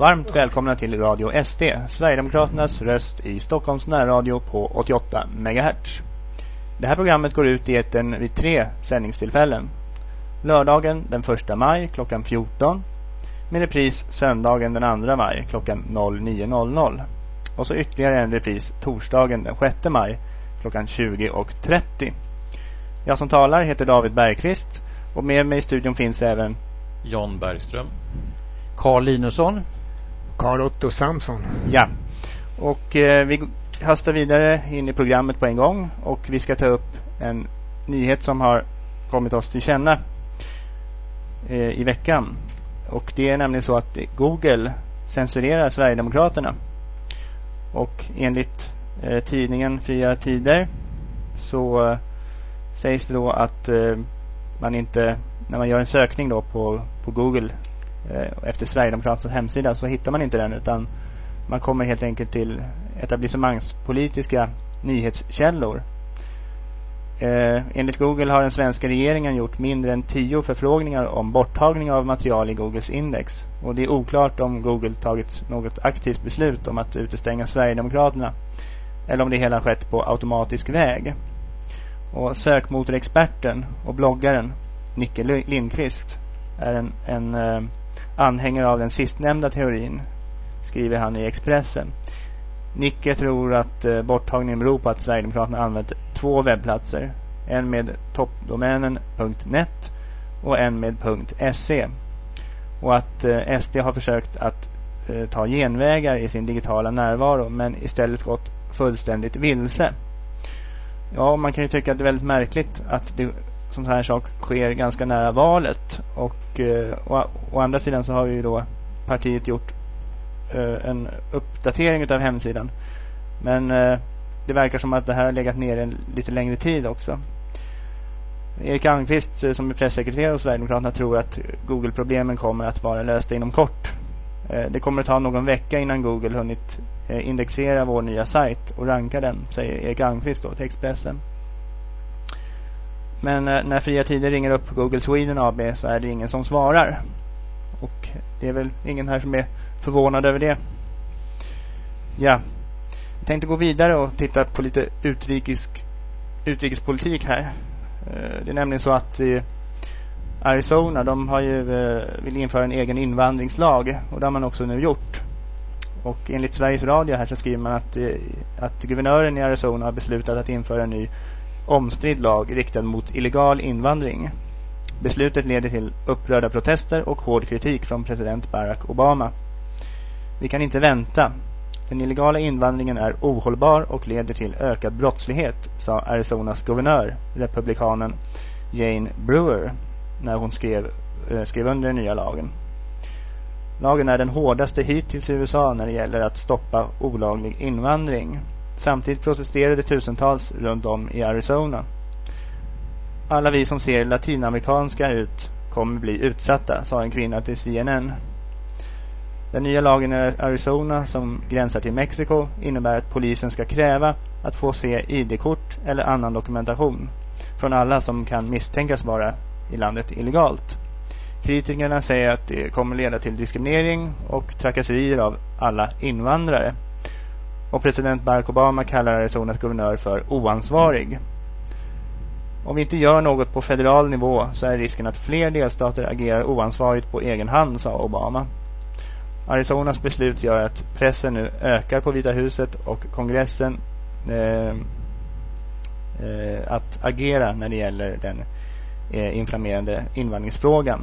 Varmt välkomna till Radio SD, Sverigedemokraternas röst i Stockholms närradio på 88 MHz. Det här programmet går ut i etern vid tre sändningstillfällen. Lördagen den 1 maj klockan 14 med repris söndagen den 2 maj klockan 09.00 och så ytterligare en repris torsdagen den 6 maj klockan 20.30. Jag som talar heter David Bergqvist och med mig i studion finns även Jan Bergström. Carl Linusson. Karl Otto Samson. Ja, och eh, vi hastar vidare in i programmet på en gång och vi ska ta upp en nyhet som har kommit oss till känna eh, i veckan. Och det är nämligen så att Google censurerar Sverigedemokraterna. Och enligt eh, tidningen Fria Tider så eh, sägs det då att eh, man inte, när man gör en sökning då på, på Google Eh, efter Sverigedemokraternas hemsida så hittar man inte den utan man kommer helt enkelt till etablissemangspolitiska nyhetskällor. Eh, enligt Google har den svenska regeringen gjort mindre än tio förfrågningar om borttagning av material i Googles index. Och det är oklart om Google tagit något aktivt beslut om att utestänga Sverigedemokraterna eller om det hela skett på automatisk väg. Och sökmotorexperten och bloggaren Nicke Lindqvist är en, en eh, anhängare av den sistnämnda teorin, skriver han i Expressen. Nicke tror att eh, borttagningen beror på att Sverigedemokraterna använt två webbplatser. En med toppdomänen.net och en med .se. Och att eh, SD har försökt att eh, ta genvägar i sin digitala närvaro men istället gått fullständigt vilse. Ja, man kan ju tycka att det är väldigt märkligt att det, sån här sak sker ganska nära valet. Och eh, å, å andra sidan så har ju då partiet gjort eh, en uppdatering av hemsidan. Men eh, det verkar som att det här har legat nere en lite längre tid också. Erik Almqvist eh, som är pressekreterare hos Sverigedemokraterna tror att Google-problemen kommer att vara lösta inom kort. Eh, det kommer att ta någon vecka innan Google hunnit eh, indexera vår nya sajt och ranka den, säger Erik Almqvist då till Expressen. Men eh, när Fria Tider ringer upp Google Sweden AB så är det ingen som svarar. Och det är väl ingen här som är förvånad över det. Ja, jag tänkte gå vidare och titta på lite utrikes, utrikespolitik här. Eh, det är nämligen så att Arizona, de har ju, eh, vill införa en egen invandringslag och det har man också nu gjort. Och enligt Sveriges Radio här så skriver man att, att guvernören i Arizona har beslutat att införa en ny omstridd lag riktad mot illegal invandring. Beslutet leder till upprörda protester och hård kritik från president Barack Obama. Vi kan inte vänta. Den illegala invandringen är ohållbar och leder till ökad brottslighet, sa Arizonas guvernör, republikanen Jane Brewer, när hon skrev, äh, skrev under den nya lagen. Lagen är den hårdaste hittills i USA när det gäller att stoppa olaglig invandring. Samtidigt protesterade tusentals runt om i Arizona. Alla vi som ser latinamerikanska ut kommer bli utsatta, sa en kvinna till CNN. Den nya lagen i Arizona som gränsar till Mexiko innebär att polisen ska kräva att få se ID-kort eller annan dokumentation från alla som kan misstänkas vara i landet illegalt. Kritikerna säger att det kommer leda till diskriminering och trakasserier av alla invandrare. Och president Barack Obama kallar Arizonas guvernör för oansvarig. Om vi inte gör något på federal nivå så är risken att fler delstater agerar oansvarigt på egen hand, sa Obama. Arizonas beslut gör att pressen nu ökar på Vita huset och kongressen eh, eh, att agera när det gäller den eh, inflammerande invandringsfrågan.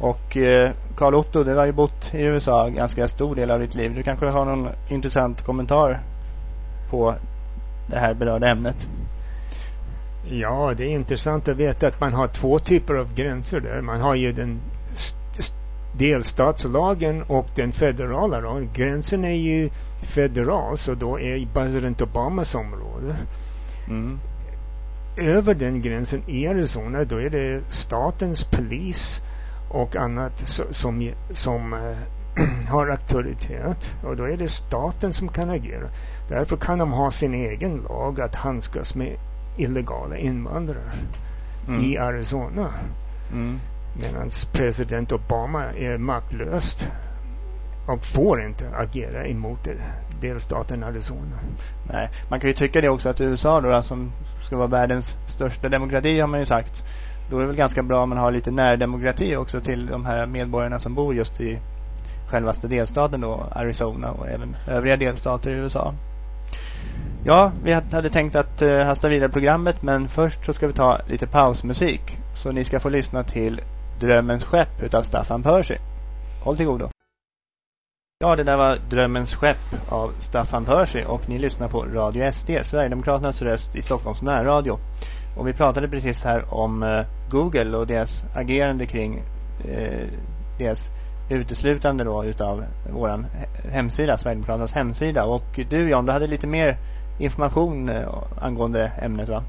Och eh, Carl Otto, du har ju bott i USA ganska stor del av ditt liv. Du kanske har någon intressant kommentar på det här berörda ämnet? Ja, det är intressant att veta att man har två typer av gränser där. Man har ju den delstatslagen och den federala lagen. Gränsen är ju federal, så då är president Obamas område. Mm. Över den gränsen i Arizona, då är det statens polis och annat som, som äh, har auktoritet. Och då är det staten som kan agera. Därför kan de ha sin egen lag att handskas med illegala invandrare mm. i Arizona. Mm. Medan president Obama är maktlöst och får inte agera emot delstaten Arizona. Nej, man kan ju tycka det också att USA då som ska vara världens största demokrati har man ju sagt. Då är det väl ganska bra om man har lite närdemokrati också till de här medborgarna som bor just i självaste delstaten då, Arizona och även övriga delstater i USA. Ja, vi hade tänkt att uh, hasta vidare programmet men först så ska vi ta lite pausmusik. Så ni ska få lyssna till Drömmens skepp utav Staffan Percy. Håll till godo. Ja, det där var Drömmens skepp av Staffan Percy och ni lyssnar på Radio SD, Sverigedemokraternas röst i Stockholms närradio. Och vi pratade precis här om eh, Google och deras agerande kring eh, deras uteslutande då utav våran hemsida, Sverigedemokraternas hemsida. Och du Jan, du hade lite mer information eh, angående ämnet va?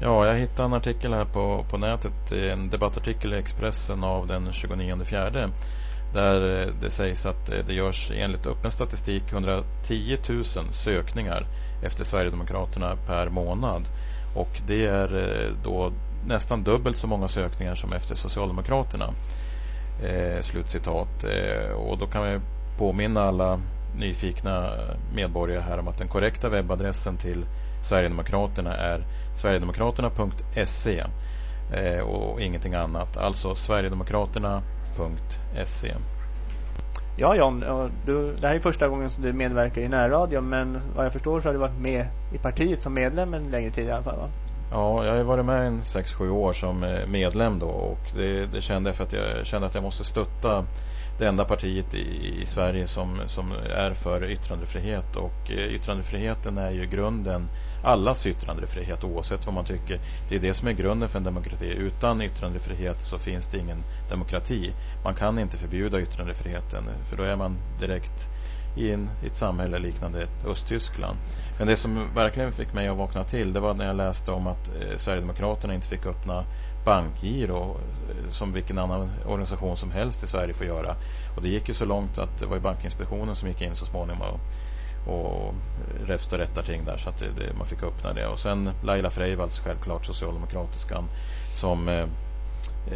Ja, jag hittade en artikel här på, på nätet, en debattartikel i Expressen av den 29 fjärde där eh, det sägs att det görs enligt öppen statistik 110 000 sökningar efter Sverigedemokraterna per månad. Och det är eh, då nästan dubbelt så många sökningar som efter Socialdemokraterna. Eh, slutcitat. Eh, och då kan vi påminna alla nyfikna medborgare här om att den korrekta webbadressen till Sverigedemokraterna är sverigedemokraterna.se eh, och ingenting annat. Alltså sverigedemokraterna.se. Ja John, du, det här är första gången som du medverkar i närradion men vad jag förstår så har du varit med i partiet som medlem en längre tid i alla fall va? Ja, jag har varit med en 6-7 år som eh, medlem då och det, det kände jag för att jag kände att jag måste stötta det enda partiet i, i, Sverige som, som är för yttrandefrihet och eh, yttrandefriheten är ju grunden allas yttrandefrihet oavsett vad man tycker. Det är det som är grunden för en demokrati. Utan yttrandefrihet så finns det ingen demokrati. Man kan inte förbjuda yttrandefriheten för då är man direkt i, en, i ett samhälle liknande Östtyskland. Men det som verkligen fick mig att vakna till det var när jag läste om att eh, Sverigedemokraterna inte fick öppna bankgiro eh, som vilken annan organisation som helst i Sverige får göra. Och det gick ju så långt att det var Bankinspektionen som gick in så småningom och och räfst och rättarting där så att det, det, man fick öppna det. Och sen Laila Freivalds, självklart socialdemokratiskan, som eh,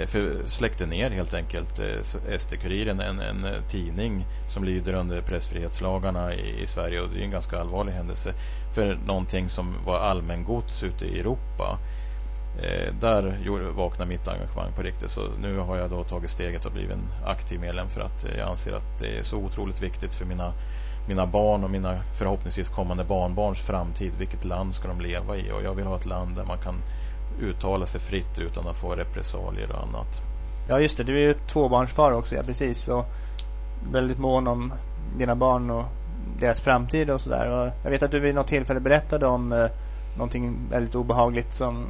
för, släckte ner helt enkelt eh, SD-Kuriren, en, en eh, tidning som lyder under pressfrihetslagarna i, i, Sverige och det är en ganska allvarlig händelse för någonting som var allmängods ute i Europa. Eh, där vaknade mitt engagemang på riktigt så nu har jag då tagit steget och blivit en aktiv medlem för att eh, jag anser att det är så otroligt viktigt för mina mina barn och mina förhoppningsvis kommande barnbarns framtid. Vilket land ska de leva i? Och jag vill ha ett land där man kan uttala sig fritt utan att få repressalier och annat. Ja just det, du är ju tvåbarnsfar också, ja precis. Och väldigt mån om dina barn och deras framtid och sådär. Jag vet att du vid något tillfälle berättade om eh, någonting väldigt obehagligt som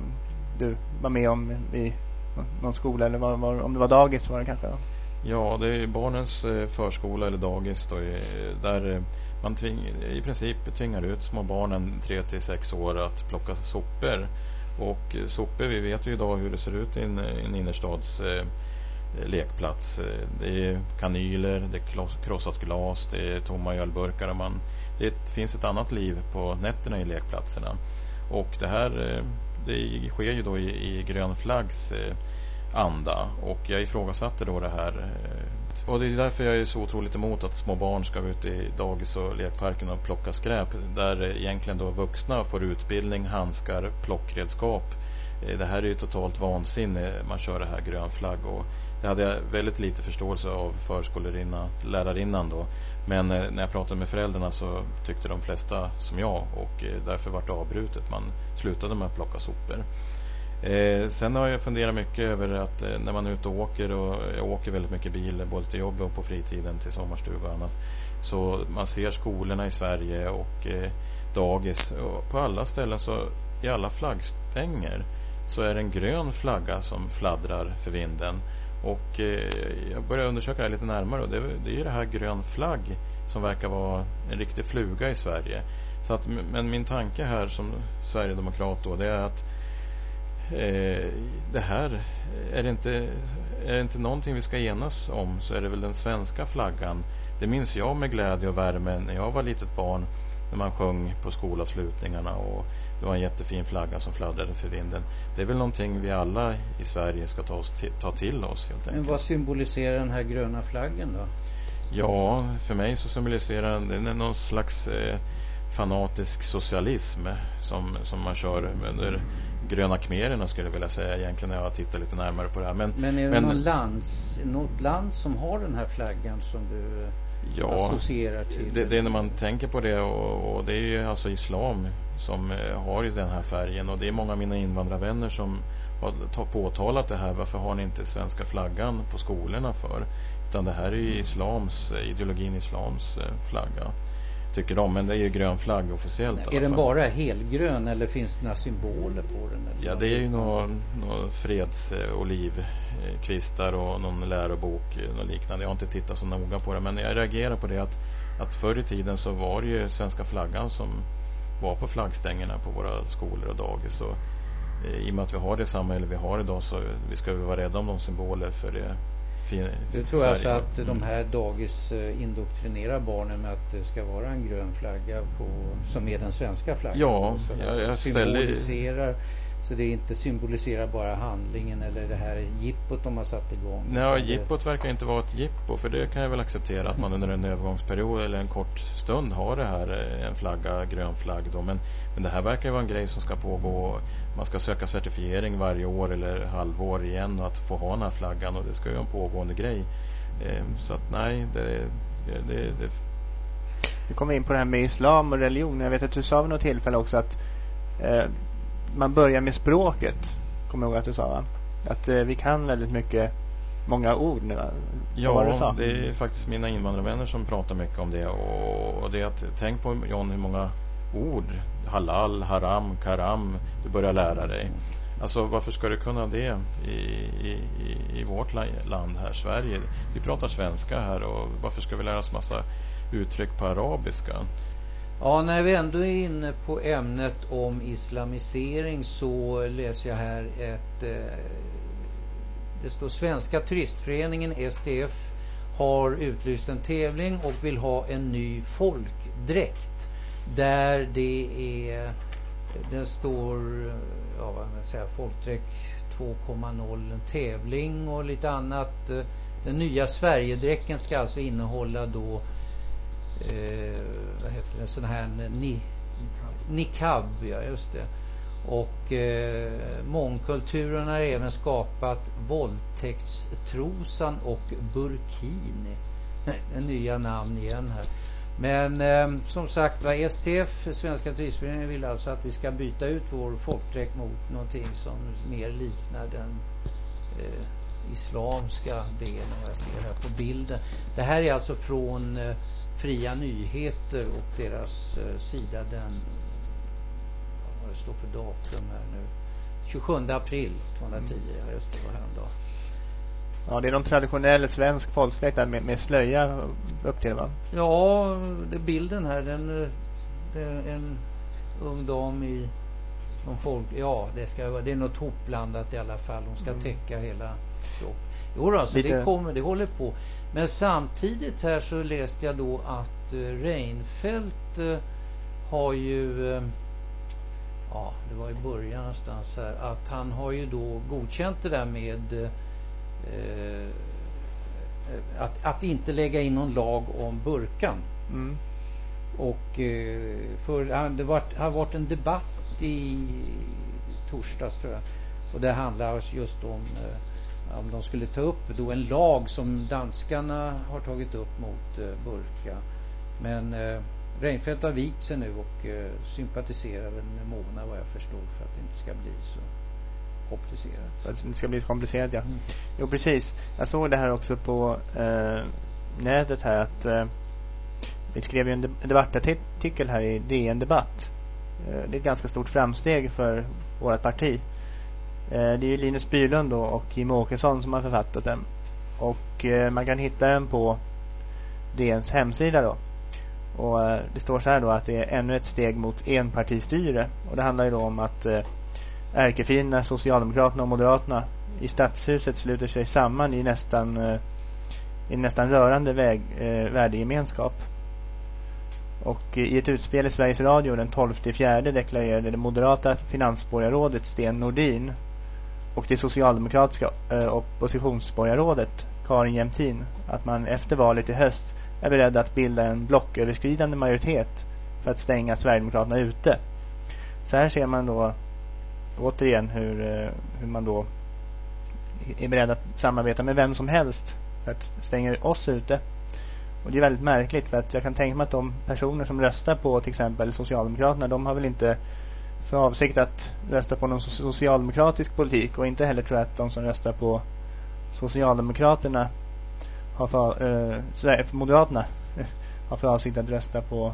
du var med om i någon skola eller var, var, om det var dagis var det kanske? Ja, det är barnens eh, förskola eller dagis då, där eh, man tving, i princip tvingar ut små barnen 3 till 6 år att plocka sopor. Och eh, sopor, vi vet ju idag hur det ser ut i en, en innerstads eh, lekplats. Det är kanyler, det är krossat glas, det är tomma ölburkar. Och man, det finns ett annat liv på nätterna i lekplatserna. Och det här det sker ju då i, i Grön Flaggs eh, anda. Och jag ifrågasatte då det här. Eh, och det är därför jag är så otroligt emot att små barn ska ut i dagis och lekparken och plocka skräp. Där egentligen då vuxna får utbildning, handskar, plockredskap. Eh, det här är ju totalt vansinne. Man kör det här grön flagg. Och det hade jag väldigt lite förståelse av förskolerinnan, lärarinnan då. Men eh, när jag pratade med föräldrarna så tyckte de flesta som jag och därför vart det avbrutet. Man slutade med att plocka sopor. Eh, sen har jag funderat mycket över att eh, när man är ute och åker och jag åker väldigt mycket bil både till jobbet och på fritiden till sommarstuga och annat. Så man ser skolorna i Sverige och eh, dagis och på alla ställen så i alla flaggstänger så är det en grön flagga som fladdrar för vinden. Och eh, jag började undersöka det här lite närmare och det, det är det här grön flagg som verkar vara en riktig fluga i Sverige. Så att, men min tanke här som Sverigedemokrat då det är att eh, det här, är det, inte, är det inte någonting vi ska enas om så är det väl den svenska flaggan. Det minns jag med glädje och värme när jag var litet barn när man sjöng på skolavslutningarna och det var en jättefin flagga som fladdrade för vinden. Det är väl någonting vi alla i Sverige ska ta, oss ta till oss helt enkelt. Men vad symboliserar den här gröna flaggen då? Ja, för mig så symboliserar den någon slags eh, fanatisk socialism som, som man kör under gröna khmererna skulle jag vilja säga egentligen när jag tittar lite närmare på det här. Men, men är det men, någon lands, något land som har den här flaggan som du ja, associerar till? Det, det är när man tänker på det och, och det är ju alltså islam som eh, har den här färgen och det är många av mina invandrarvänner som har påtalat det här. Varför har ni inte svenska flaggan på skolorna för? Utan det här är ju islams, eh, ideologin islams eh, flagga tycker de. Men det är ju grön flagg officiellt. Är den bara helgrön eller finns det några symboler på den? Ja, det är ju några nå fredsolivkvistar och någon lärobok och liknande. Jag har inte tittat så noga på det. Men jag reagerar på det att, att förr i tiden så var det ju svenska flaggan som var på flaggstängerna på våra skolor och dagis. Och, eh, I och med att vi har det samhälle vi har idag så vi ska vi vara rädda om de symboler för det du tror alltså att mm. de här dagis eh, indoktrinerar barnen med att det ska vara en grön flagga på, som är den svenska flaggan? Ja, jag, jag symboliserar, Så det inte symboliserar bara handlingen eller det här jippot de har satt igång? Nej, jippot verkar inte vara ett jippo för det kan jag väl acceptera att man under en övergångsperiod eller en kort stund har det här eh, en flagga, grön flagg då. Men, men det här verkar vara en grej som ska pågå man ska söka certifiering varje år eller halvår igen och att få ha den här flaggan och det ska ju vara en pågående grej. Eh, så att nej, det, det, det, Vi kommer in på det här med islam och religion. Jag vet att du sa vid något tillfälle också att eh, man börjar med språket. Kommer jag ihåg att du sa va? Att eh, vi kan väldigt mycket många ord nu. Ja, det, det är faktiskt mina invandrarvänner som pratar mycket om det. Och, och det är att tänk på John hur många ord halal, haram, karam du börjar lära dig. Alltså varför ska du kunna det i, i, i vårt land här, Sverige? Vi pratar svenska här och varför ska vi lära oss massa uttryck på arabiska? Ja, när vi ändå är inne på ämnet om islamisering så läser jag här ett eh, det står Svenska turistföreningen STF har utlyst en tävling och vill ha en ny folkdräkt där det är den står ja, vad man säga, folkdräkt 2.0 en tävling och lite annat. Den nya Sverigedräkten ska alltså innehålla då eh, vad heter det sån här ni, niqab ja just det. Och eh, mångkulturen har även skapat våldtäktstrosan och burkini. Nya namn igen här men eh, som sagt var STF, Svenska turistföreningen, vill alltså att vi ska byta ut vår folkdräkt mot någonting som mer liknar den eh, islamska delen jag ser här på bilden. Det här är alltså från eh, Fria Nyheter och deras eh, sida den vad det står för datum här nu 27 april 2010, mm. ja just det var häromdagen. Ja, det är någon traditionell svensk folkdräkt där med, med slöja upp till va? Ja, det bilden här den, är en ung dam i någon folk, ja det ska vara, det är något hopblandat i alla fall. Hon ska mm. täcka hela kroppen. Jo alltså Lite... det kommer, det håller på. Men samtidigt här så läste jag då att uh, Reinfeldt uh, har ju uh, ja det var i början någonstans här att han har ju då godkänt det där med eh, att, att inte lägga in någon lag om burkan. Mm. Och eh, för det varit, har varit en debatt i torsdags tror jag. Och det handlar just om eh, om de skulle ta upp då en lag som danskarna har tagit upp mot eh, burka. Men eh, Reinfeldt har vikt sig nu och sympatiserar väl med Mona vad jag förstår för att det inte ska bli så komplicerat. Så att det ska bli så komplicerat, ja. Mm. Jo, precis. Jag såg det här också på eh, nätet här att eh, vi skrev ju en debattartikel här i DN Debatt. Eh, det är ett ganska stort framsteg för vårt parti. Eh, det är ju Linus Bylund då och Jim Åkesson som har författat den. Och eh, man kan hitta den på DNs hemsida då. Och eh, det står så här då att det är ännu ett steg mot enpartistyre. Och det handlar ju då om att ärkefienderna Socialdemokraterna och Moderaterna i stadshuset sluter sig samman i nästan eh, i nästan rörande väg, eh, värdegemenskap. Och i ett utspel i Sveriges Radio den 12 fjärde deklarerade det moderata finansborgarrådet Sten Nordin och det socialdemokratiska eh, oppositionsborgarrådet Karin Jämtin att man efter valet i höst är beredd att bilda en blocköverskridande majoritet för att stänga Sverigedemokraterna ute. Så här ser man då återigen hur, eh, hur man då är beredd att samarbeta med vem som helst för att stänga oss ute. Och det är väldigt märkligt för att jag kan tänka mig att de personer som röstar på till exempel Socialdemokraterna de har väl inte för avsikt att rösta på någon socialdemokratisk politik och inte heller tror jag att de som röstar på Socialdemokraterna har för, eh, eh Moderaterna har för avsikt att rösta på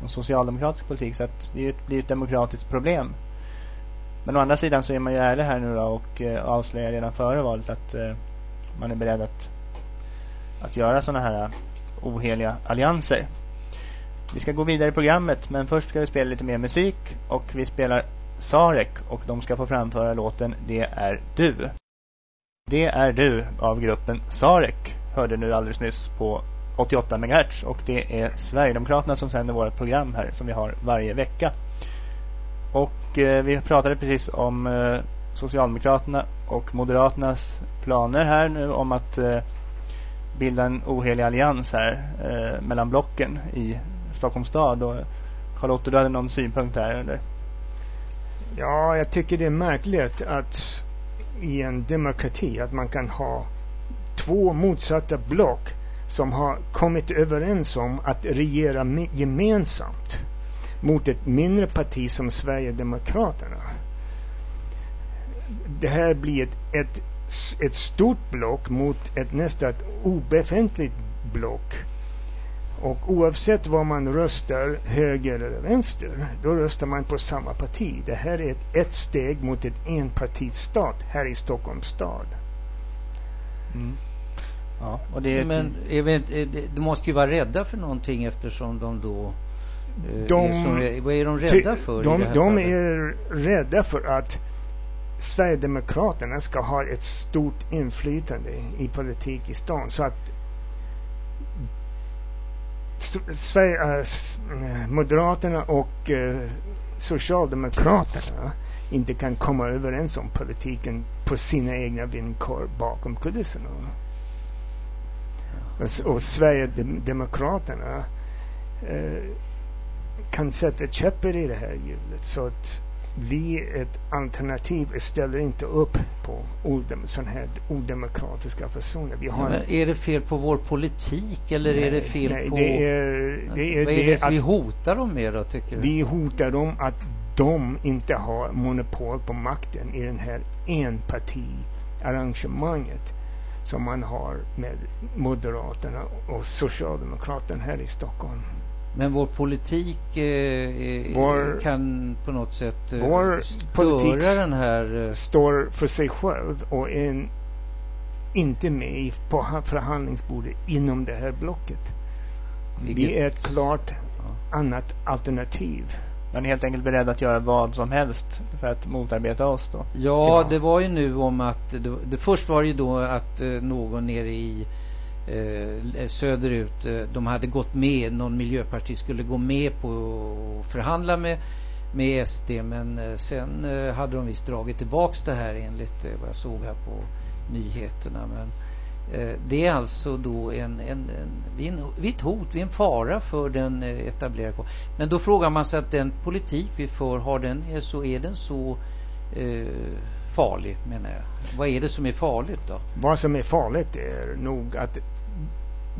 någon socialdemokratisk politik så att det blir ett demokratiskt problem. Men å andra sidan så är man ju ärlig här nu då och eh, avslöjar redan före valet att eh, man är beredd att, att göra sådana här eh, oheliga allianser. Vi ska gå vidare i programmet men först ska vi spela lite mer musik och vi spelar Sarek och de ska få framföra låten Det är du. Det är du av gruppen Sarek hörde nu alldeles nyss på 88 MHz och det är Sverigedemokraterna som sänder vårt program här som vi har varje vecka. Och eh, vi pratade precis om eh, Socialdemokraterna och Moderaternas planer här nu om att eh, bilda en ohelig allians här eh, mellan blocken i Stockholms stad. Och Charlotte, du hade någon synpunkt här eller? Ja, jag tycker det är märkligt att i en demokrati att man kan ha två motsatta block som har kommit överens om att regera gemensamt mot ett mindre parti som Sverigedemokraterna. Det här blir ett, ett, ett stort block mot ett nästan obefintligt block. Och oavsett vad man röstar, höger eller vänster, då röstar man på samma parti. Det här är ett, ett steg mot ett enpartistat här i Stockholms stad. Mm. Ja, och det Men är vi inte, de måste ju vara rädda för någonting eftersom de då de, är som, vad är de rädda för? De, de är rädda för att Sverigedemokraterna ska ha ett stort inflytande i politik i stan. Så att Sverige, äh, Moderaterna och äh, Socialdemokraterna inte kan komma överens om politiken på sina egna villkor bakom kulisserna. Och, och Sverigedemokraterna eh, kan sätta käppar i det här hjulet. Så att vi ett alternativ ställer inte upp på odem, sådana här odemokratiska personer. Vi har ja, är det fel på vår politik eller nej, är det fel nej, på... Det är, det är, vad är det, det vi hotar dem med då tycker du? Vi hotar dem att de inte har monopol på makten i den här enparti-arrangemanget som man har med Moderaterna och Socialdemokraterna här i Stockholm. Men vår politik eh, vår, kan på något sätt eh, vår störa den här... Eh, står för sig själv och är inte med på förhandlingsbordet inom det här blocket. Vilket, Vi är ett klart ja. annat alternativ. Man är helt enkelt beredd att göra vad som helst för att motarbeta oss då? Ja, det var ju nu om att det, det först var det ju då att eh, någon nere i eh, Eh, söderut eh, de hade gått med, någon miljöparti skulle gå med på att förhandla med, med SD men eh, sen hade de visst dragit tillbaks det här enligt vad jag såg här på nyheterna men det är alltså då en, en, en, vid ett hot, vid en fara för den etablerade Men då frågar man sig att den politik vi för, har den, är, så, är den så eh, farlig menar jag? Vad är det som är farligt då? Vad som är farligt är nog att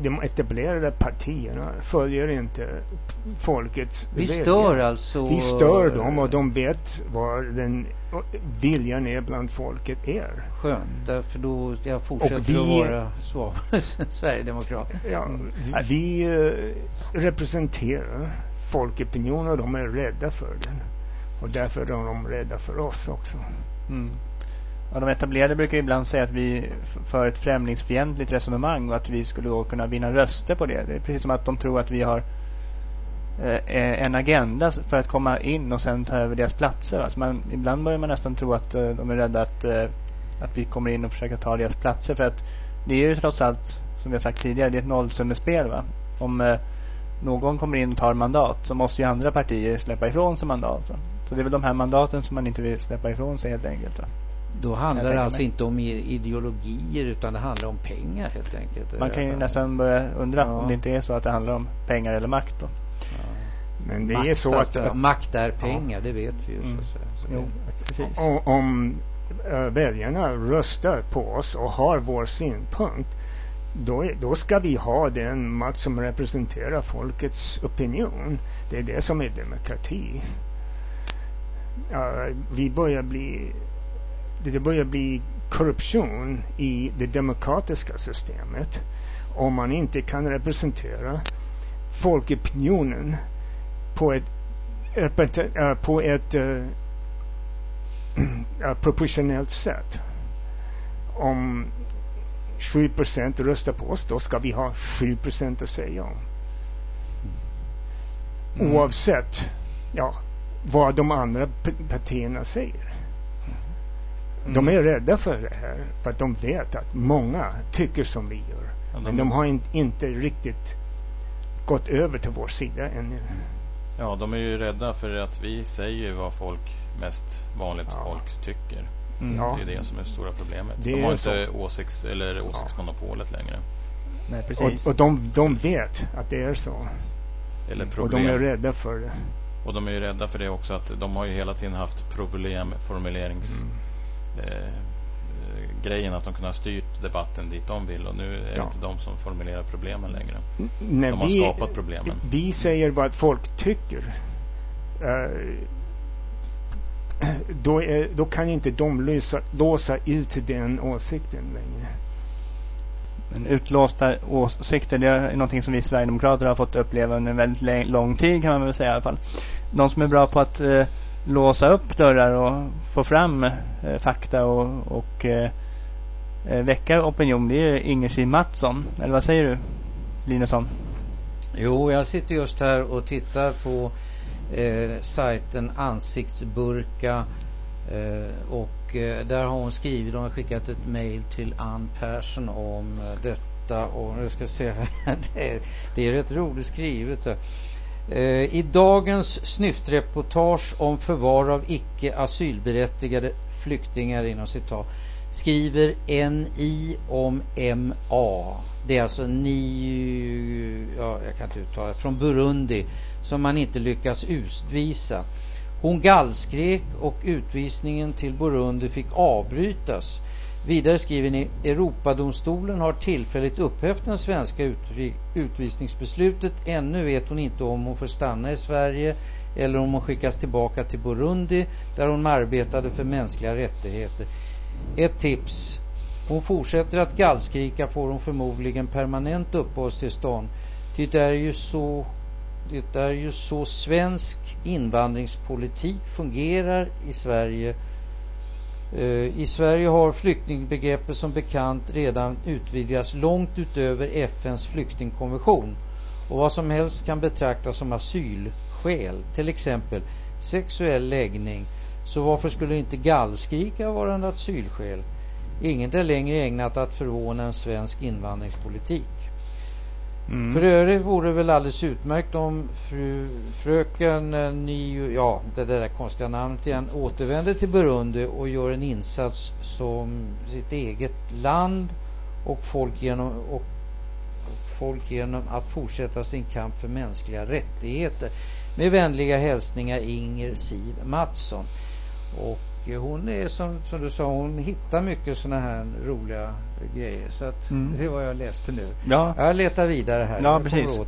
de etablerade partierna följer inte folkets Vi stör alltså Vi stör dem och de vet vad den viljan är bland folket är. Skönt, för då jag fortsätter vi, att vara svar, Sverigedemokrat. Ja, vi, vi eh, representerar folkopinionen och de är rädda för den. Och därför är de rädda för oss också. Mm. Ja, de etablerade brukar ibland säga att vi för ett främlingsfientligt resonemang och att vi skulle då kunna vinna röster på det. Det är precis som att de tror att vi har eh, eh en agenda för att komma in och sen ta över deras platser. Alltså man, ibland börjar man nästan tro att eh, de är rädda att, eh, att vi kommer in och försöker ta deras platser. För att det är ju trots allt, som vi har sagt tidigare, det är ett nollsummespel. Va? Om eh, någon kommer in och tar mandat så måste ju andra partier släppa ifrån sig mandat. Va? Så det är väl de här mandaten som man inte vill släppa ifrån sig helt enkelt. Va? Då handlar det alltså inte om ideologier utan det handlar om pengar helt enkelt. Man kan ju nästan börja undra ja. om det inte är så att det handlar om pengar eller makt då. Ja. Men det makt är så att, att... Makt är pengar, ja. det vet vi ju. Mm. Så, så jo, Om, om äh, väljarna röstar på oss och har vår synpunkt då, då ska vi ha den makt som representerar folkets opinion. Det är det som är demokrati. Uh, vi börjar bli det börjar bli korruption i det demokratiska systemet om man inte kan representera folkopinionen på ett öppet, uh, på ett uh, proportionellt sätt. Om 7 procent röstar på oss, då ska vi ha 7 procent att säga om. Mm. Oavsett ja, vad de andra partierna säger. Mm. De är rädda för det här för att de vet att många tycker som vi gör. Ja, de men de har in, inte riktigt gått över till vår sida ännu. Ja, de är ju rädda för att vi säger vad folk, mest vanligt ja. folk tycker. Mm. Ja. Det är det som är det stora problemet. Det de har inte åsikts, eller åsiktsmonopolet ja. längre. Nej, precis. Och, och de, de vet att det är så. Eller problem. Och de är rädda för det. Och de är ju rädda för det också att de har ju hela tiden haft problemformulerings mm. Eh, grejen att de kunde ha styrt debatten dit de vill och nu är ja. det inte de som formulerar problemen längre. Nej, de har vi, skapat problemen. Vi säger vad folk tycker. Uh, då, är, då kan inte de lösa, låsa ut den åsikten längre. Men utlåsta åsikter, det är någonting som vi Sverigedemokrater har fått uppleva under en väldigt lång tid kan man väl säga i alla fall. De som är bra på att eh, låsa upp dörrar och få fram eh, fakta och, och eh, eh väcka opinion, det är Inger Mattsson. Eller vad säger du, Linusson? Jo, jag sitter just här och tittar på eh, sajten Ansiktsburka eh, och eh, där har hon skrivit, hon har skickat ett mejl till Ann Persson om eh, detta och nu ska se här, det, är, det är rätt roligt skrivet. Här. Eh, I dagens snyftreportage om förvar av icke asylberättigade flyktingar inom citat skriver NI om MA. Det är alltså NI, ja, jag kan inte uttala från Burundi som man inte lyckas utvisa. Hon gallskrek och utvisningen till Burundi fick avbrytas. Vidare skriver ni Europadomstolen har tillfälligt upphävt det svenska utvisningsbeslutet. Ännu vet hon inte om hon får stanna i Sverige eller om hon skickas tillbaka till Burundi där hon arbetade för mänskliga rättigheter. Ett tips. Hon fortsätter att gallskrika får hon förmodligen permanent uppehållstillstånd. Det är ju så det är ju så svensk invandringspolitik fungerar i Sverige. Eh, I Sverige har flyktingbegreppet som bekant redan utvidgats långt utöver FNs flyktingkonvention och vad som helst kan betraktas som asylskäl, till exempel sexuell läggning. Så varför skulle inte gallskrika vara en asylskäl? Inget är längre ägnat att förvåna en svensk invandringspolitik. Mm. För övrigt vore det väl alldeles utmärkt om fru, fröken eh, ni, ja det där konstiga namnet igen, återvänder till Burundi och gör en insats som sitt eget land och folk genom, och folk genom att fortsätta sin kamp för mänskliga rättigheter. Med vänliga hälsningar Inger Siv Mattsson. Och hon är som, som du sa, hon hittar mycket sådana här roliga grejer. Så att mm. det är vad jag läste nu. Ja. Jag letar vidare här. Ja, precis.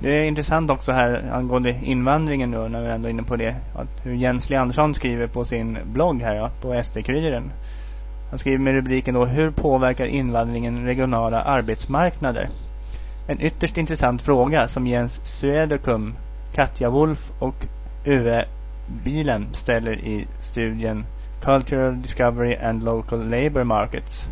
Det är intressant också här angående invandringen då, när vi är ändå inne på det. Att hur Jens Leandersson skriver på sin blogg här ja, på SD-kuriren. Han skriver med rubriken då Hur påverkar invandringen regionala arbetsmarknader? En ytterst intressant fråga som Jens Söderkum, Katja Wolf och Uwe Bilen ställer i studien Cultural Discovery and Local Labour Markets.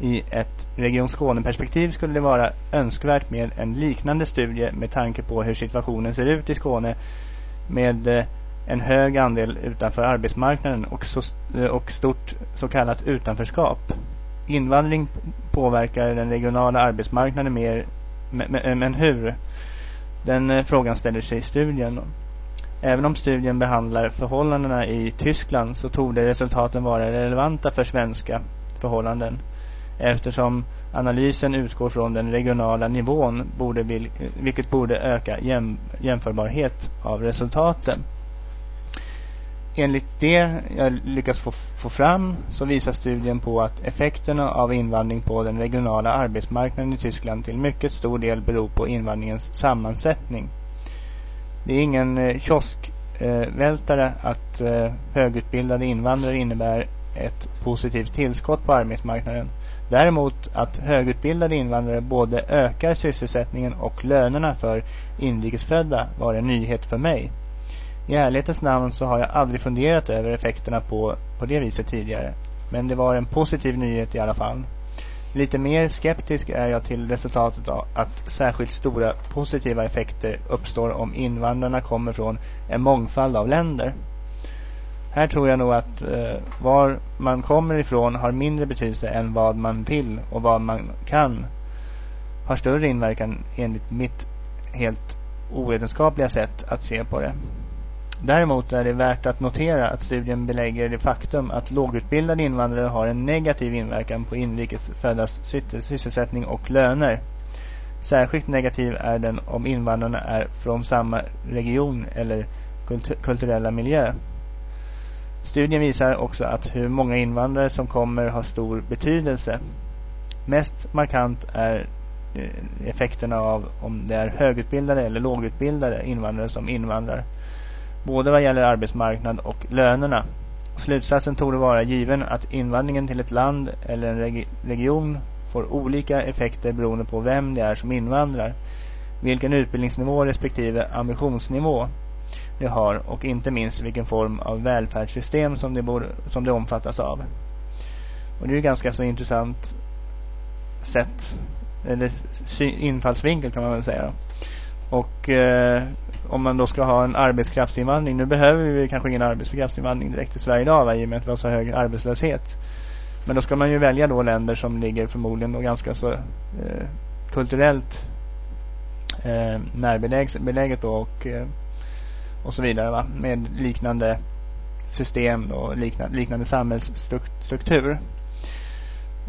I ett Region Skåne-perspektiv skulle det vara önskvärt med en liknande studie med tanke på hur situationen ser ut i Skåne med eh, en hög andel utanför arbetsmarknaden och, så, eh, och stort så kallat utanförskap. Invandring påverkar den regionala arbetsmarknaden mer, men hur? Den eh, frågan ställer sig i studien. Även om studien behandlar förhållandena i Tyskland så tog resultaten vara relevanta för svenska förhållanden eftersom analysen utgår från den regionala nivån borde vilket borde öka jäm, jämförbarhet av resultaten. Enligt det jag lyckats få, få fram så visar studien på att effekterna av invandring på den regionala arbetsmarknaden i Tyskland till mycket stor del beror på invandringens sammansättning. Det är ingen eh, kioskvältare eh, att eh, högutbildade invandrare innebär ett positivt tillskott på arbetsmarknaden. Däremot att högutbildade invandrare både ökar sysselsättningen och lönerna för inrikesfödda var en nyhet för mig. I ärlighetens namn så har jag aldrig funderat över effekterna på, på det viset tidigare. Men det var en positiv nyhet i alla fall. Lite mer skeptisk är jag till resultatet av att särskilt stora positiva effekter uppstår om invandrarna kommer från en mångfald av länder. Här tror jag nog att eh, var man kommer ifrån har mindre betydelse än vad man vill och vad man kan har större inverkan enligt mitt helt ovetenskapliga sätt att se på det. Däremot är det värt att notera att studien belägger det faktum att lågutbildade invandrare har en negativ inverkan på inrikesföddas sysselsättning och löner. Särskilt negativ är den om invandrarna är från samma region eller kulturella miljö. Studien visar också att hur många invandrare som kommer har stor betydelse. Mest markant är eh, effekterna av om det är högutbildade eller lågutbildade invandrare som invandrar både vad gäller arbetsmarknad och lönerna. Slutsatsen tog vara given att invandringen till ett land eller en reg region får olika effekter beroende på vem det är som invandrar, vilken utbildningsnivå respektive ambitionsnivå det har och inte minst vilken form av välfärdssystem som det, bor, som det omfattas av. Och det är ju ganska så intressant sätt, eller infallsvinkel kan man väl säga. Och eh, om man då ska ha en arbetskraftsinvandring. Nu behöver vi kanske ingen arbetskraftsinvandring direkt i Sverige idag va, i och med att vi har så hög arbetslöshet. Men då ska man ju välja då länder som ligger förmodligen då ganska så eh, kulturellt eh, närbeläget då och, eh, och så vidare va, med liknande system och liknande, liknande samhällsstruktur.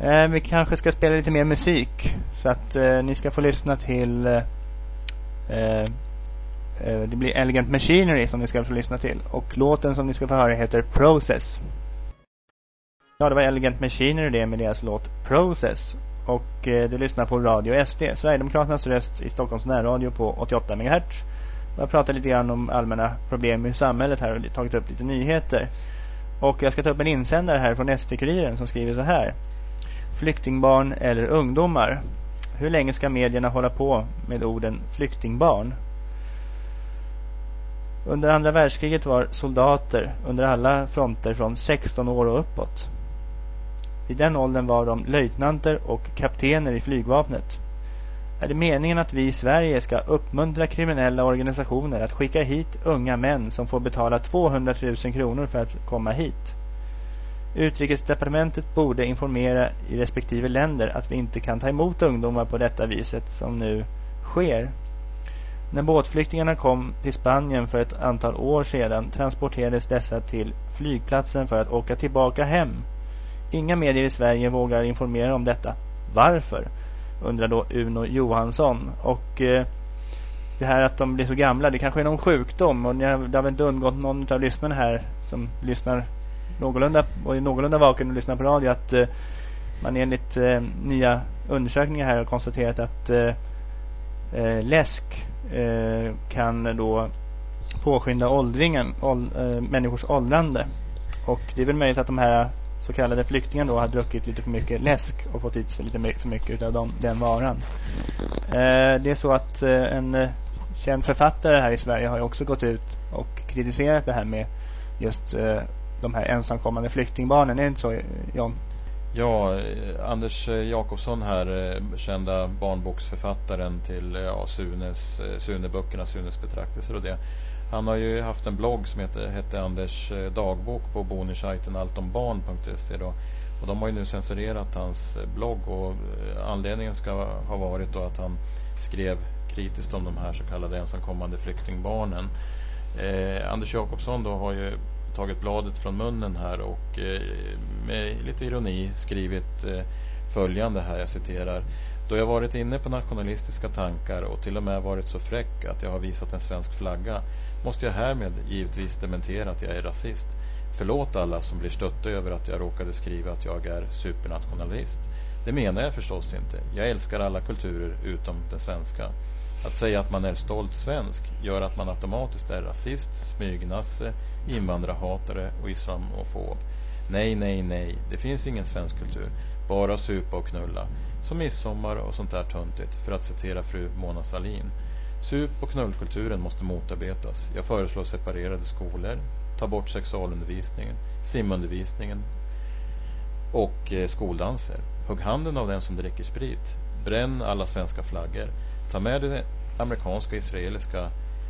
Eh, vi kanske ska spela lite mer musik så att eh, ni ska få lyssna till Eh, Eh, eh, det blir Elegant Machinery som ni ska få lyssna till. Och låten som ni ska få höra heter Process. Ja, det var Elegant Machinery det med deras låt Process. Och eh, du lyssnar på Radio SD, Sverigedemokraternas röst i Stockholms närradio på 88 MHz. Jag har pratat lite grann om allmänna problem i samhället här och tagit upp lite nyheter. Och jag ska ta upp en insändare här från SD-kuriren som skriver så här. Flyktingbarn eller ungdomar? Hur länge ska medierna hålla på med orden flyktingbarn? Under andra världskriget var soldater under alla fronter från 16 år och uppåt. Vid den åldern var de löjtnanter och kaptener i flygvapnet. Är det meningen att vi i Sverige ska uppmuntra kriminella organisationer att skicka hit unga män som får betala 200 000 kronor för att komma hit? Utrikesdepartementet borde informera i respektive länder att vi inte kan ta emot ungdomar på detta viset som nu sker. När båtflyktingarna kom till Spanien för ett antal år sedan transporterades dessa till flygplatsen för att åka tillbaka hem. Inga medier i Sverige vågar informera om detta. Varför? Undrar då Uno Johansson. Och eh, det här att de blir så gamla, det kanske är någon sjukdom. Och det har väl inte undgått någon av lyssnarna här som lyssnar någorlunda och är någorlunda vaken och lyssnar på radio att eh, man enligt eh, nya undersökningar här har konstaterat att eh, eh, läsk Eh, kan då påskynda åldringen, åld, eh, människors åldrande. Och det är väl möjligt att de här så kallade flyktingarna då har druckit lite för mycket läsk och fått i sig lite för mycket av dem, den varan. Eh, det är så att eh, en eh, känd författare här i Sverige har ju också gått ut och kritiserat det här med just eh, de här ensamkommande flyktingbarnen. Är det inte så, John? Ja, eh, Anders eh, Jakobsson här, eh, kända barnboksförfattaren till ja, Sunes, Suneböckerna, Sunes betraktelser och det. Han har ju haft en blogg som heter, hette Anders dagbok på bonisajten alltombarn.se då. Och de har ju nu censurerat hans blogg och anledningen ska ha varit då att han skrev kritiskt om de här så kallade ensamkommande flyktingbarnen. Eh, Anders Jakobsson då har ju tagit bladet från munnen här och eh, med lite ironi skrivit eh, följande här, jag citerar. Då jag varit inne på nationalistiska tankar och till och med varit så fräck att jag har visat en svensk flagga måste jag härmed givetvis dementera att jag är rasist. Förlåt alla som blir stötta över att jag råkade skriva att jag är supernationalist. Det menar jag förstås inte. Jag älskar alla kulturer utom den svenska. Att säga att man är stolt svensk gör att man automatiskt är rasist, smygnasse, invandrarhatare och islamofob. Nej, nej, nej. Det finns ingen svensk kultur. Bara supa och knulla. Som midsommar och sånt där töntigt, för att citera fru Mona Salin. Sup och knullkulturen måste motarbetas. Jag föreslår separerade skolor, ta bort sexualundervisningen, simundervisningen och eh, skoldanser. Hugg handen av den som dricker sprit. Bränn alla svenska flaggor. Ta med det amerikanska och israeliska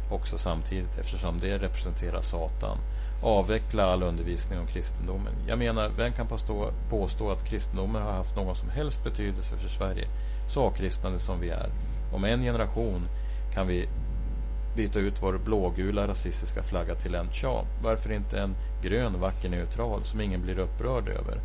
också samtidigt eftersom det representerar Satan. Avveckla all undervisning om kristendomen. Jag menar, vem kan påstå, påstå att kristendomen har haft någon som helst betydelse för Sverige? Så avkristnade som vi är. Om en generation kan vi byta ut vår blågula rasistiska flagga till en, tja, varför inte en grön vacker neutral som ingen blir upprörd över?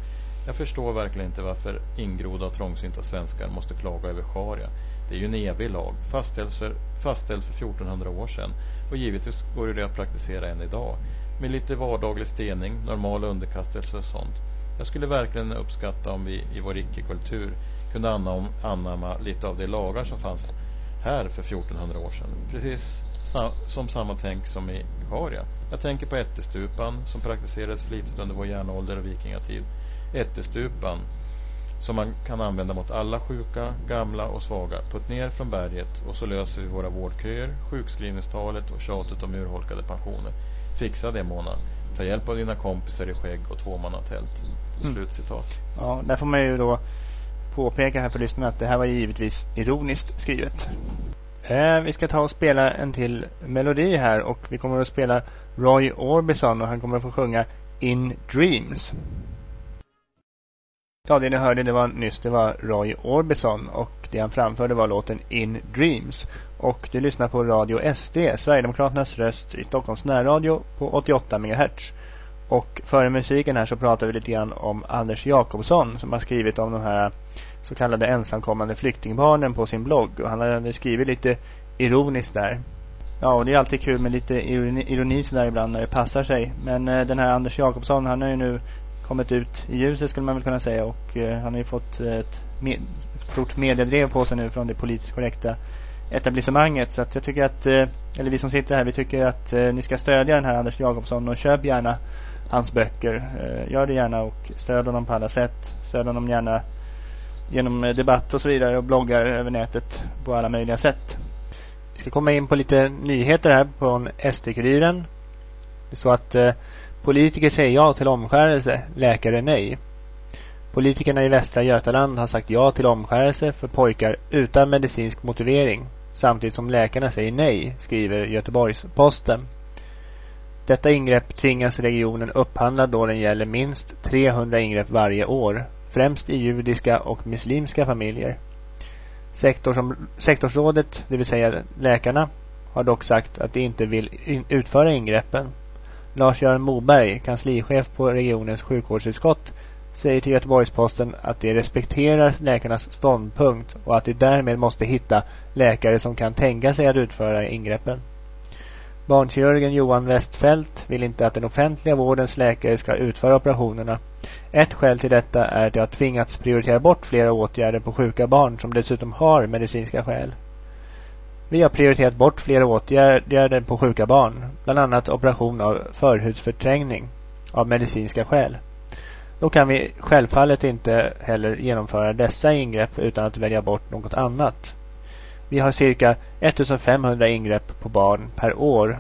Jag förstår verkligen inte varför ingrodda och trångsynta svenskar måste klaga över sharia. Det är ju en evig lag, fastställd för, fastställd för 1400 år sedan och givetvis går det att praktisera än idag. Med lite vardaglig stening, normal underkastelse och sånt. Jag skulle verkligen uppskatta om vi i vår icke-kultur kunde anamma lite av de lagar som fanns här för 1400 år sedan. Precis som samma tänk som i Karia. Jag tänker på ättestupan som praktiserades flitigt under vår järnålder och vikingatid ättestupan som man kan använda mot alla sjuka, gamla och svaga. Putt ner från berget och så löser vi våra vårdköer, sjukskrivningstalet och tjatet om urholkade pensioner. Fixa det Mona. Ta hjälp av dina kompisar i skägg och tvåmannatält. Mm. Slutcitat. Ja, där får man ju då påpeka här för lyssnarna att det här var givetvis ironiskt skrivet. Eh, vi ska ta och spela en till melodi här och vi kommer att spela Roy Orbison och han kommer att få sjunga In Dreams. Ja, det ni hörde det var nyss det var Roy Orbison och det han framförde var låten In Dreams. Och du lyssnar på Radio SD, Sverigedemokraternas röst i Stockholms närradio på 88 MHz. Och före musiken här så pratar vi lite grann om Anders Jakobsson som har skrivit om de här så kallade ensamkommande flyktingbarnen på sin blogg. Och han har skrivit lite ironiskt där. Ja, och det är alltid kul med lite ironi, ironi sådär ibland när det passar sig. Men eh, den här Anders Jakobsson, han har ju nu kommit ut i ljuset skulle man väl kunna säga och eh, han har ju fått eh, ett med, stort mediedrev på sig nu från det politiskt korrekta etablissemanget så att jag tycker att eh, eller vi som sitter här vi tycker att eh, ni ska stödja den här Anders Jakobsson och köp gärna hans böcker. Eh, gör det gärna och stöd honom på alla sätt. Stöd honom gärna genom eh, debatt och så vidare och bloggar över nätet på alla möjliga sätt. Vi ska komma in på lite nyheter här på SD-kuriren. Det är så att eh, Politiker säger ja till omskärelse, läkare nej. Politikerna i Västra Götaland har sagt ja till omskärelse för pojkar utan medicinsk motivering samtidigt som läkarna säger nej, skriver Göteborgs-Posten. Detta ingrepp tvingas regionen upphandla då den gäller minst 300 ingrepp varje år, främst i judiska och muslimska familjer. Sektorsrådet, det vill säga läkarna, har dock sagt att de inte vill utföra ingreppen Lars-Göran Moberg, kanslichef på regionens sjukvårdsutskott, säger till Göteborgsposten att de respekterar läkarnas ståndpunkt och att de därmed måste hitta läkare som kan tänka sig att utföra ingreppen. Barnkirurgen Johan Westfält vill inte att den offentliga vårdens läkare ska utföra operationerna. Ett skäl till detta är att de har tvingats prioritera bort flera åtgärder på sjuka barn som dessutom har medicinska skäl. Vi har prioriterat bort flera åtgärder på sjuka barn, bland annat operation av förhudsförträngning av medicinska skäl. Då kan vi självfallet inte heller genomföra dessa ingrepp utan att välja bort något annat. Vi har cirka 1500 ingrepp på barn per år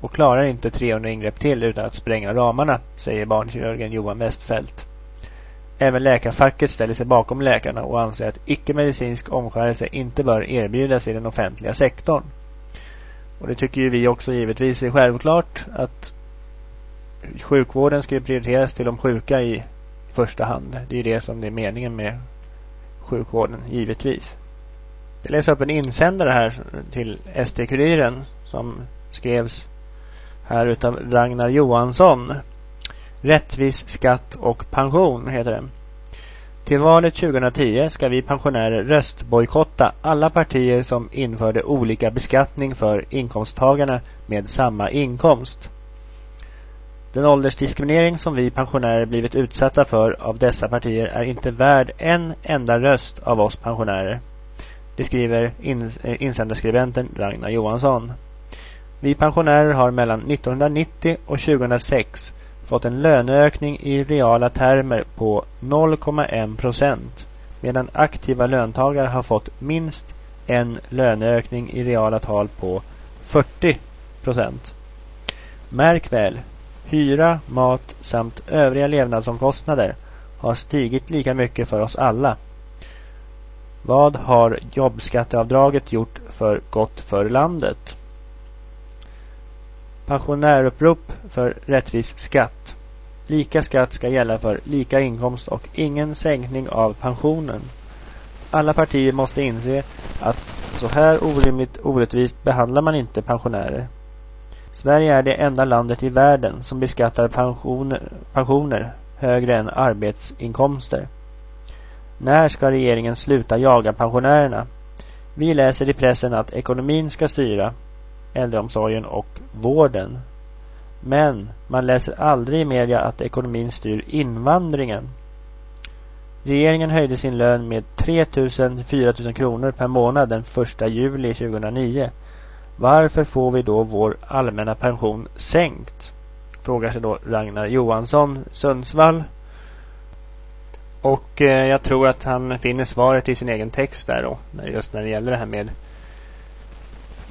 och klarar inte 300 ingrepp till utan att spränga ramarna, säger barnkirurgen Johan Westfält. Även läkarfacket ställer sig bakom läkarna och anser att icke-medicinsk omskärelse inte bör erbjudas i den offentliga sektorn. Och det tycker ju vi också givetvis är självklart att sjukvården ska prioriteras till de sjuka i första hand. Det är det som är meningen med sjukvården, givetvis. Jag läser upp en insändare här till SD-kuriren som skrevs här utav Ragnar Johansson. Rättvis skatt och pension heter det. Till valet 2010 ska vi pensionärer röstbojkotta alla partier som införde olika beskattning för inkomsttagarna med samma inkomst. Den åldersdiskriminering som vi pensionärer blivit utsatta för av dessa partier är inte värd en enda röst av oss pensionärer. Det skriver eh, insändarskribenten Ragnar Johansson. Vi pensionärer har mellan 1990 och 2006 fått en löneökning i reala termer på 0,1 procent medan aktiva löntagare har fått minst en löneökning i reala tal på 40 procent. Märk väl, hyra, mat samt övriga levnadsomkostnader har stigit lika mycket för oss alla. Vad har jobbskatteavdraget gjort för gott för landet? Pensionärupprop för rättvis skatt. Lika skatt ska gälla för lika inkomst och ingen sänkning av pensionen. Alla partier måste inse att så här orimligt orättvist behandlar man inte pensionärer. Sverige är det enda landet i världen som beskattar pensioner, pensioner högre än arbetsinkomster. När ska regeringen sluta jaga pensionärerna? Vi läser i pressen att ekonomin ska styra äldreomsorgen och vården. Men man läser aldrig i media att ekonomin styr invandringen. Regeringen höjde sin lön med 3 000-4 000 kronor per månad den 1 juli 2009. Varför får vi då vår allmänna pension sänkt? Frågar sig då Ragnar Johansson, Sundsvall. Och eh, jag tror att han finner svaret i sin egen text där då. Just när det gäller det här med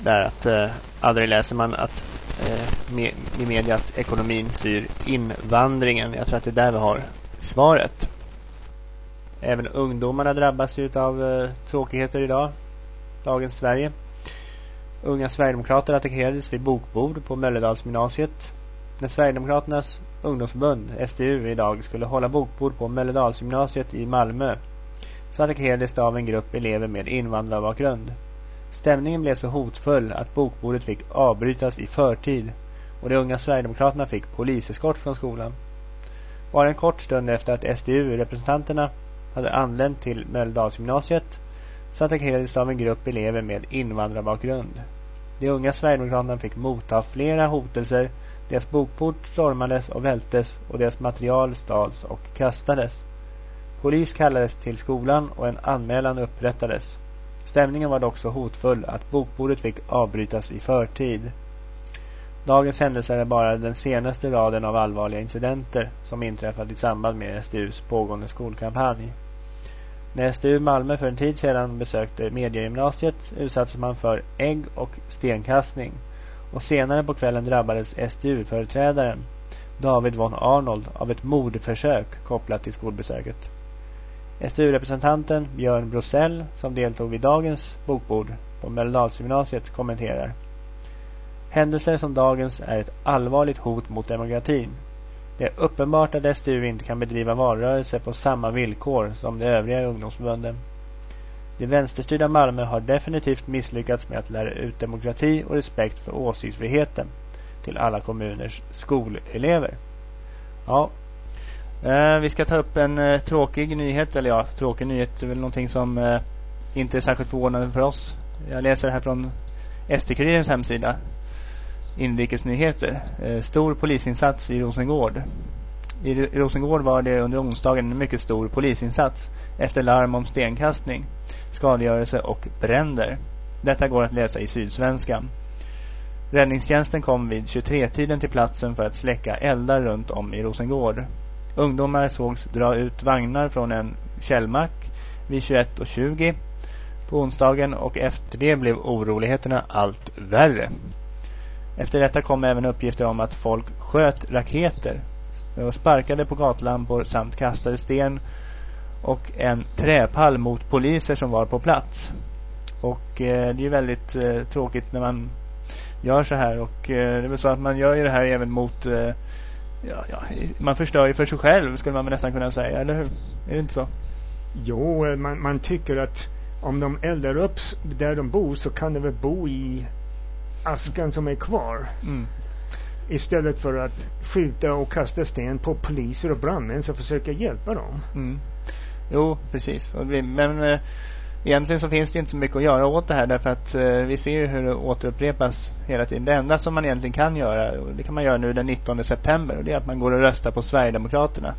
där att eh, aldrig läser man att eh, med, i media att ekonomin styr invandringen. Jag tror att det är där vi har svaret. Även ungdomarna drabbas ju av eh, tråkigheter idag. Dagens Sverige. Unga Sverigedemokrater attackerades vid bokbord på Mölledalsgymnasiet. När Sverigedemokraternas ungdomsförbund, SDU, idag skulle hålla bokbord på Mölledalsgymnasiet i Malmö så attackerades det av en grupp elever med invandrarbakgrund. Stämningen blev så hotfull att bokbordet fick avbrytas i förtid och de unga Sverigedemokraterna fick poliseskort från skolan. Bara en kort stund efter att SDU-representanterna hade anlänt till Mölldalsgymnasiet så attackerades av en grupp elever med invandrarbakgrund. De unga Sverigedemokraterna fick motta flera hotelser, deras bokbord stormades och vältes och deras material stals och kastades. Polis kallades till skolan och en anmälan upprättades. Stämningen var dock så hotfull att bokbordet fick avbrytas i förtid. Dagens händelser är bara den senaste raden av allvarliga incidenter som inträffat i samband med SDUs pågående skolkampanj. När SDU Malmö för en tid sedan besökte mediegymnasiet utsattes man för ägg och stenkastning och senare på kvällen drabbades SDU-företrädaren David von Arnold av ett mordförsök kopplat till skolbesöket. STU-representanten Björn Brosell som deltog vid dagens bokbord på Mölndalsgymnasiet kommenterar. Händelser som dagens är ett allvarligt hot mot demokratin. Det är uppenbart att SDU inte kan bedriva valrörelse på samma villkor som de övriga ungdomsförbunden. Det vänsterstyrda Malmö har definitivt misslyckats med att lära ut demokrati och respekt för åsiktsfriheten till alla kommuners skolelever. Ja, Eh, vi ska ta upp en eh, tråkig nyhet, eller ja, tråkig nyhet är väl någonting som eh, inte är särskilt förvånande för oss. Jag läser här från SD-Kurirens hemsida. Inrikesnyheter. Eh, stor polisinsats i Rosengård. I, I Rosengård var det under onsdagen en mycket stor polisinsats efter larm om stenkastning, skadegörelse och bränder. Detta går att läsa i Sydsvenskan. Räddningstjänsten kom vid 23-tiden till platsen för att släcka eldar runt om i Rosengård. Ungdomar sågs dra ut vagnar från en källmack vid 21.20 på onsdagen och efter det blev oroligheterna allt värre. Efter detta kom även uppgifter om att folk sköt raketer och sparkade på gatlampor samt kastade sten och en träpall mot poliser som var på plats. Och eh, det är väldigt eh, tråkigt när man gör så här och eh, det är väl så att man gör ju det här även mot eh, ja, ja, man förstör ju för sig själv skulle man nästan kunna säga, eller hur? Är det inte så? Jo, eh, man, man tycker att om de eldar upp där de bor så kan de väl bo i askan som är kvar. Mm. Istället för att skjuta och kasta sten på poliser och brandmän som försöker hjälpa dem. Mm. Jo, precis. Men eh, egentligen så finns det inte så mycket att göra åt det här därför att eh, vi ser ju hur det återupprepas hela tiden. Det enda som man egentligen kan göra, och det kan man göra nu den 19 september, och det är att man går och röstar på Sverigedemokraterna.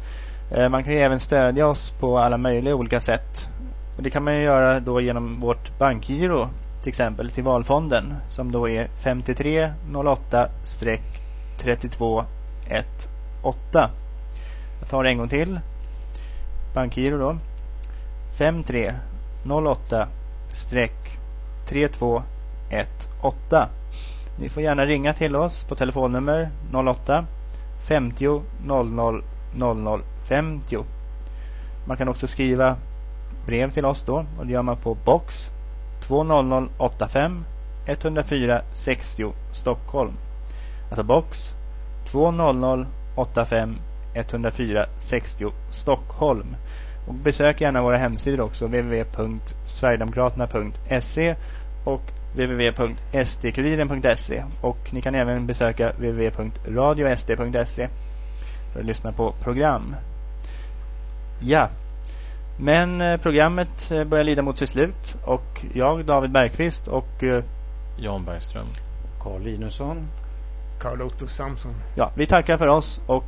Eh, man kan ju även stödja oss på alla möjliga olika sätt. Och det kan man ju göra då genom vårt bankgiro till exempel till valfonden som då är 5308-3218. Jag tar det en gång till. Bankgiro då. 08-3218 Ni får gärna ringa till oss på telefonnummer 08 50 00 00 50. Man kan också skriva brev till oss då och det gör man på box 20085 104 60 Stockholm. Alltså box 20085 104 60 Stockholm. Och besök gärna våra hemsidor också www.sverigedemokraterna.se och www.sdkuriren.se och ni kan även besöka www.radiosd.se för att lyssna på program. Ja, men eh, programmet eh, börjar lida mot sitt slut och jag, David Bergqvist och eh, Jan Bergström. Carl Linusson. Carl Otto Samson. Ja, vi tackar för oss och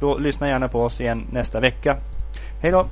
då lyssna gärna på oss igen nästa vecka. Hej då!